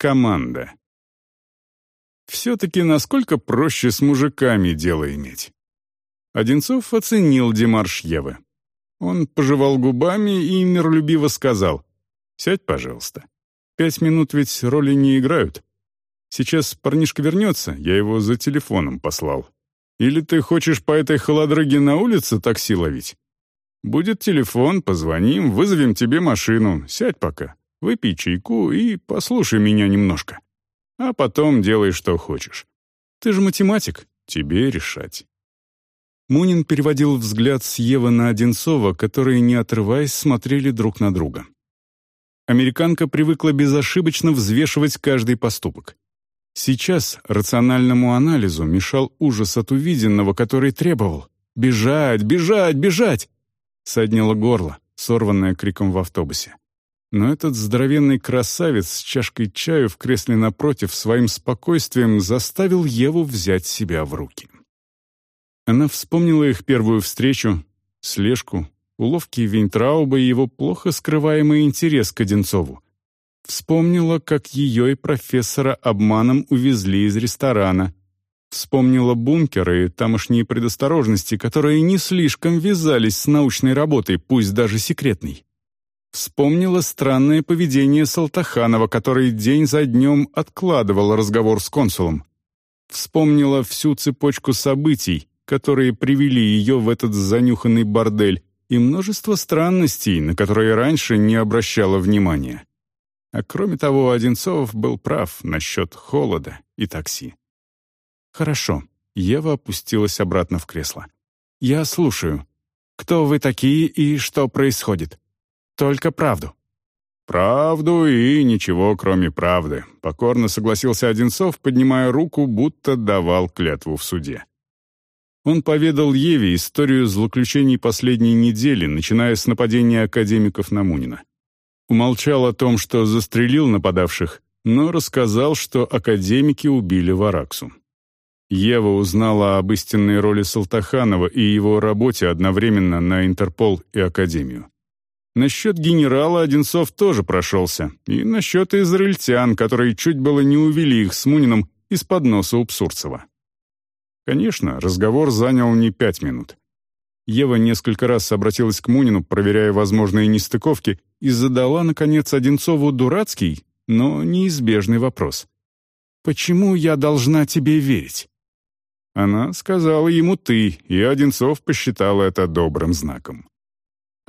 команда. Все-таки насколько проще с мужиками дело иметь. Одинцов оценил демарш Евы. Он пожевал губами и миролюбиво сказал, «Сядь, пожалуйста. Пять минут ведь роли не играют. Сейчас парнишка вернется, я его за телефоном послал. Или ты хочешь по этой холодрыге на улице такси ловить? Будет телефон, позвоним, вызовем тебе машину. Сядь пока, выпей чайку и послушай меня немножко. А потом делай, что хочешь. Ты же математик, тебе решать». Мунин переводил взгляд с Евы на Одинцова, которые, не отрываясь, смотрели друг на друга. Американка привыкла безошибочно взвешивать каждый поступок. Сейчас рациональному анализу мешал ужас от увиденного, который требовал «Бежать! Бежать! Бежать!» Саднило горло, сорванное криком в автобусе. Но этот здоровенный красавец с чашкой чаю в кресле напротив своим спокойствием заставил Еву взять себя в руки. Она вспомнила их первую встречу, слежку, уловки Вейнтрауба и его плохо скрываемый интерес к Одинцову. Вспомнила, как ее и профессора обманом увезли из ресторана. Вспомнила бункеры и тамошние предосторожности, которые не слишком вязались с научной работой, пусть даже секретной. Вспомнила странное поведение Салтаханова, который день за днем откладывал разговор с консулом. Вспомнила всю цепочку событий, которые привели ее в этот занюханный бордель, и множество странностей, на которые раньше не обращала внимания. А кроме того, Одинцов был прав насчет холода и такси. «Хорошо», — Ева опустилась обратно в кресло. «Я слушаю. Кто вы такие и что происходит? Только правду». «Правду и ничего, кроме правды», — покорно согласился Одинцов, поднимая руку, будто давал клятву в суде. Он поведал Еве историю злоключений последней недели, начиная с нападения академиков на Мунина. Умолчал о том, что застрелил нападавших, но рассказал, что академики убили Вараксу. Ева узнала об истинной роли Салтаханова и его работе одновременно на Интерпол и Академию. Насчет генерала Одинцов тоже прошелся, и насчет израильтян, которые чуть было не увели их с Муниным из-под носа у Псурцева. Конечно, разговор занял не пять минут. Ева несколько раз обратилась к Мунину, проверяя возможные нестыковки, и задала, наконец, Одинцову дурацкий, но неизбежный вопрос. «Почему я должна тебе верить?» Она сказала ему «ты», и Одинцов посчитал это добрым знаком.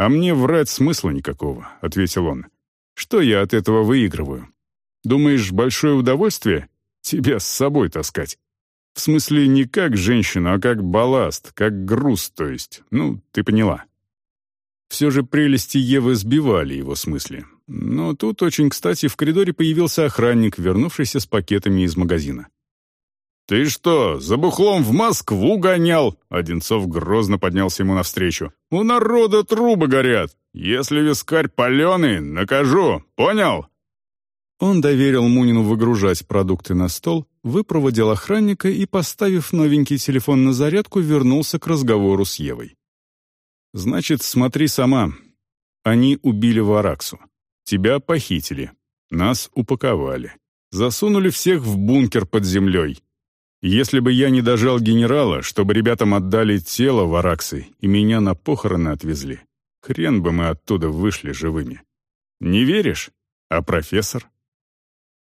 «А мне врать смысла никакого», — ответил он. «Что я от этого выигрываю? Думаешь, большое удовольствие? Тебя с собой таскать?» В смысле, не как женщина, а как балласт, как груз, то есть. Ну, ты поняла. Все же прелести Евы сбивали его с мысли. Но тут очень кстати в коридоре появился охранник, вернувшийся с пакетами из магазина. «Ты что, за бухлом в Москву гонял?» Одинцов грозно поднялся ему навстречу. «У народа трубы горят. Если вискарь паленый, накажу. Понял?» Он доверил Мунину выгружать продукты на стол, выпроводил охранника и, поставив новенький телефон на зарядку, вернулся к разговору с Евой. «Значит, смотри сама. Они убили Вараксу. Тебя похитили. Нас упаковали. Засунули всех в бункер под землей. Если бы я не дожал генерала, чтобы ребятам отдали тело Вараксы и меня на похороны отвезли, хрен бы мы оттуда вышли живыми. Не веришь? А профессор?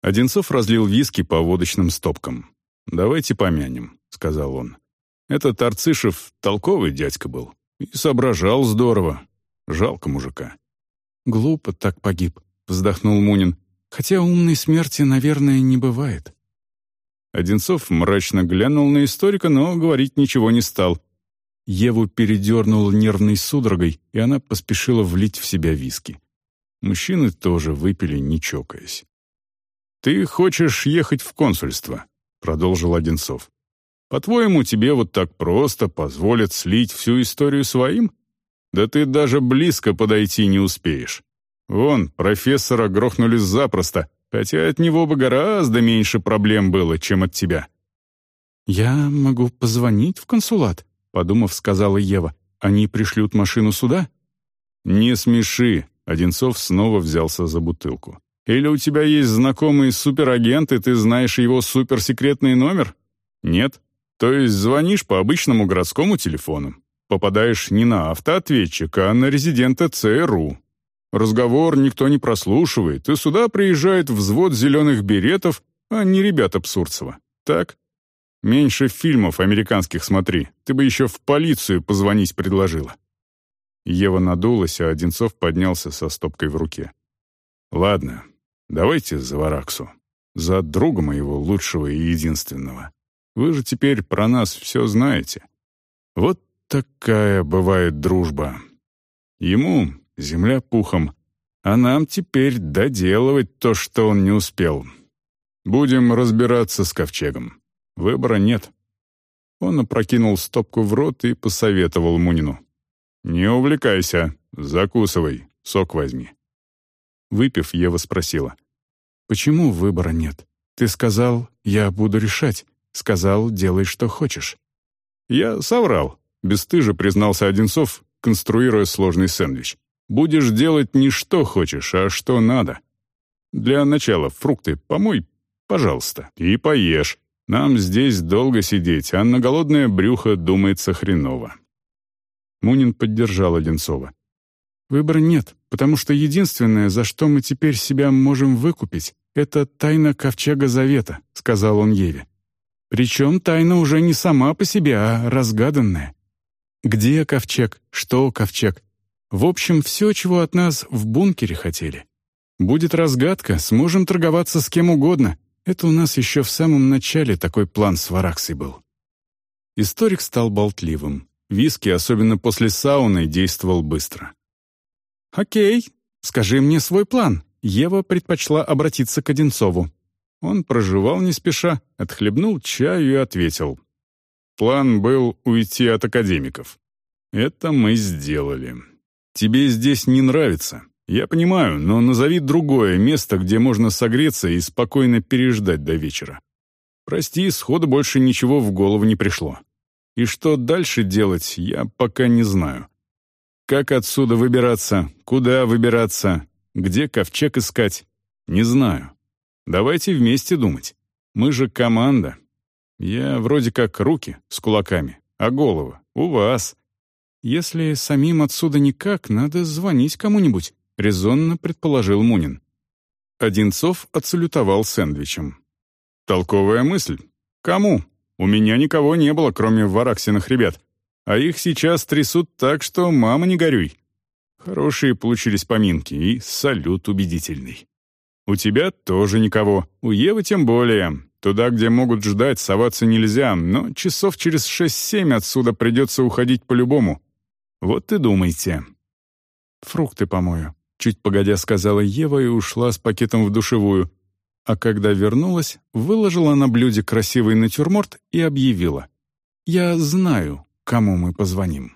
Одинцов разлил виски по водочным стопкам. «Давайте помянем», — сказал он. «Этот Арцишев толковый дядька был. И соображал здорово. Жалко мужика». «Глупо так погиб», — вздохнул Мунин. «Хотя умной смерти, наверное, не бывает». Одинцов мрачно глянул на историка, но говорить ничего не стал. Еву передернула нервной судорогой, и она поспешила влить в себя виски. Мужчины тоже выпили, не чокаясь. «Ты хочешь ехать в консульство», — продолжил Одинцов. «По-твоему, тебе вот так просто позволят слить всю историю своим? Да ты даже близко подойти не успеешь. Вон, профессора грохнули запросто, хотя от него бы гораздо меньше проблем было, чем от тебя». «Я могу позвонить в консулат», — подумав, сказала Ева. «Они пришлют машину сюда?» «Не смеши», — Одинцов снова взялся за бутылку. Или у тебя есть знакомый суперагент, и ты знаешь его суперсекретный номер? Нет. То есть звонишь по обычному городскому телефону. Попадаешь не на автоответчик, а на резидента ЦРУ. Разговор никто не прослушивает, и сюда приезжает взвод зеленых беретов, а не ребята Псурцева. Так? Меньше фильмов американских смотри, ты бы еще в полицию позвонить предложила». Ева надулась, а Одинцов поднялся со стопкой в руке. «Ладно, давайте за Вараксу. За друга моего лучшего и единственного. Вы же теперь про нас все знаете. Вот такая бывает дружба. Ему земля пухом, а нам теперь доделывать то, что он не успел. Будем разбираться с ковчегом. Выбора нет. Он опрокинул стопку в рот и посоветовал Мунину. «Не увлекайся, закусывай, сок возьми». Выпив, Ева спросила. «Почему выбора нет? Ты сказал, я буду решать. Сказал, делай, что хочешь». «Я соврал», — бесстыже признался Одинцов, конструируя сложный сэндвич. «Будешь делать не что хочешь, а что надо. Для начала фрукты помой, пожалуйста, и поешь. Нам здесь долго сидеть, а на голодное брюхо думается хреново». Мунин поддержал Одинцова. «Выбора нет, потому что единственное, за что мы теперь себя можем выкупить, это тайна Ковчега Завета», — сказал он Еве. «Причем тайна уже не сама по себе, а разгаданная. Где Ковчег? Что Ковчег? В общем, все, чего от нас в бункере хотели. Будет разгадка, сможем торговаться с кем угодно, это у нас еще в самом начале такой план с Вараксой был. Историк стал болтливым. Виски, особенно после сауны, действовал быстро. «Окей, скажи мне свой план». Ева предпочла обратиться к Одинцову. Он проживал не спеша, отхлебнул чаю и ответил. «План был уйти от академиков. Это мы сделали. Тебе здесь не нравится. «Я понимаю, но назови другое место, где можно согреться и спокойно переждать до вечера. Прости, сходу больше ничего в голову не пришло. И что дальше делать, я пока не знаю. Как отсюда выбираться, куда выбираться, где ковчег искать, не знаю. Давайте вместе думать. Мы же команда. Я вроде как руки с кулаками, а голова у вас. Если самим отсюда никак, надо звонить кому-нибудь. — резонно предположил Мунин. Одинцов отсалютовал сэндвичем. «Толковая мысль. Кому? У меня никого не было, кроме вараксиных ребят. А их сейчас трясут так, что мама не горюй. Хорошие получились поминки и салют убедительный. У тебя тоже никого, у Евы тем более. Туда, где могут ждать, соваться нельзя, но часов через шесть-семь отсюда придется уходить по-любому. Вот и думайте. Фрукты помою. Чуть погодя сказала Ева и ушла с пакетом в душевую. А когда вернулась, выложила на блюде красивый натюрморт и объявила. «Я знаю, кому мы позвоним».